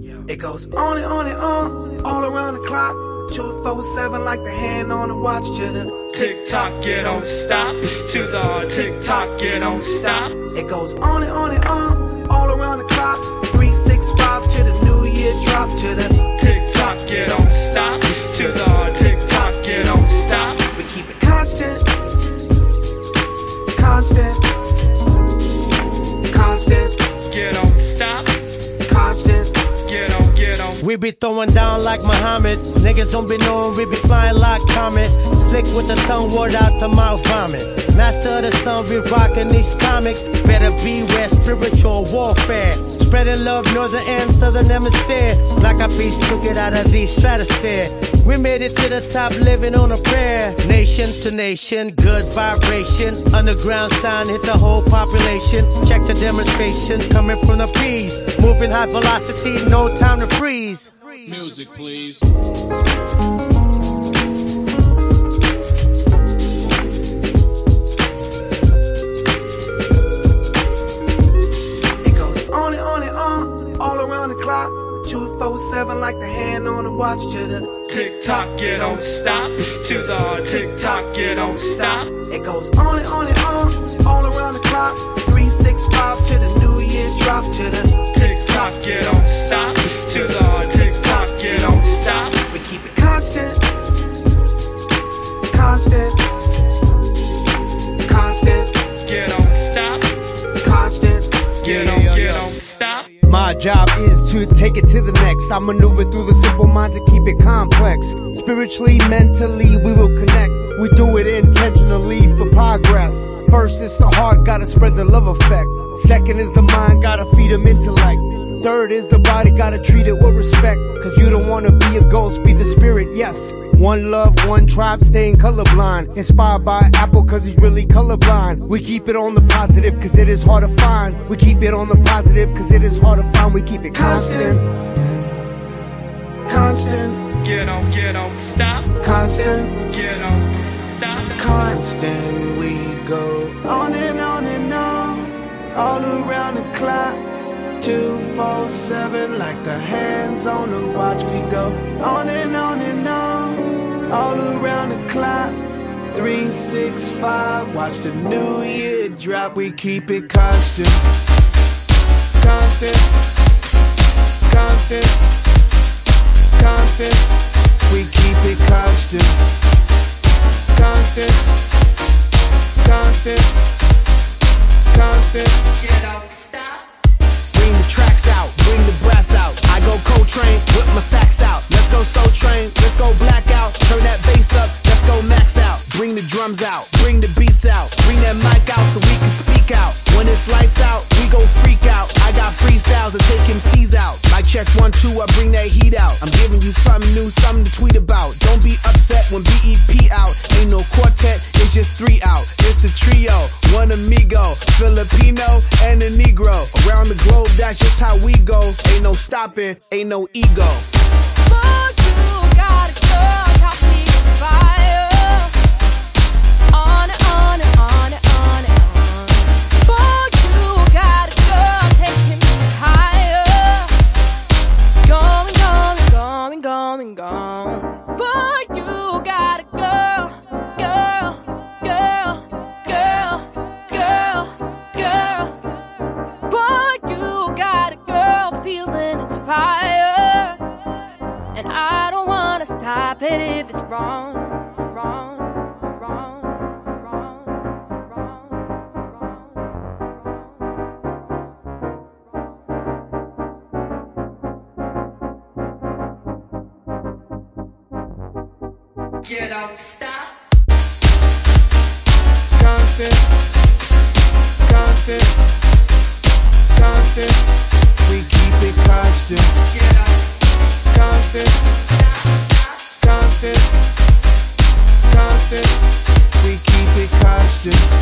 It goes on and on and on, all around the clock. 247 like the hand on the watch to the tick tock, you don't stop. To the tick tock, you don't stop. It goes on and on and on, all around the clock. 365 to the new year drop to the tick tock, you don't stop. To the tick We be throwing down like Muhammad. Niggas don't be knowing we be flying like comets. Slick with the tongue, word out the mouth vomit. Master of the sun, we rocking these comics. Better beware spiritual warfare. Spreading love, northern and southern hemisphere. Like a beast took it out of the stratosphere. We made it to the top, living on a prayer. Nation to nation, good vibration. Underground sound hit the whole population. Check the demonstration coming from the peas. Moving high velocity, no time to freeze. Music, please. 247 like the hand on the watch to the tick tock, you don't stop. To the tick tock, you don't stop. It goes on and on and on, all around the clock. 365 to the new year drop to the tick tock, you don't stop. To the tick tock, you don't stop. We keep it constant, job is to take it to the next. I maneuver through the simple mind to keep it complex. Spiritually, mentally, we will connect. We do it intentionally for progress. First, it's the heart, gotta spread the love effect. Second is the mind, gotta feed them intellect. Third is the body, gotta treat it with respect. Cause you don't wanna be a ghost, be the spirit, yes. One love, one tribe, staying colorblind. Inspired by Apl cause he's really colorblind. We keep it on the positive cause it is hard to find. We keep it on the positive cause it is hard to find. We keep it constant. Constant. Get on, get on, stop. Constant. Get on, stop. Constant. We go on and on and on, all around the clock. 247 like the hands on the watch. We go on 365, watch the new year drop. We keep it constant. Constant. Constant. Constant. We keep it constant. Constant. Constant. Constant. Don't stop. Bring the tracks out, bring the brass out. I go Coltrane, whip my sax out. Let's go Soul Train, let's go blackout. Turn that bass up, let's go max out. The drums out, bring the beats out. Bring that mic out so we can speak out. When it's lights out, we go freak out. I got freestyles to take MCs out. Mic check one, two, I bring that heat out. I'm giving you something new, something to tweet about. Don't be upset when BEP out. Ain't no quartet, it's just three out. It's the trio, one amigo, Filipino and a Negro. Around the globe, that's just how we go. Ain't no stopping, ain't no ego. But you got a girl, girl, girl, girl, girl, girl. But you got a girl feeling inspired. And I don't wanna stop it if it's wrong, wrong, You don't stop. Constant. Constant. Constant. We keep it constant. Get on. Constant. Constant. Constant. We keep it constant.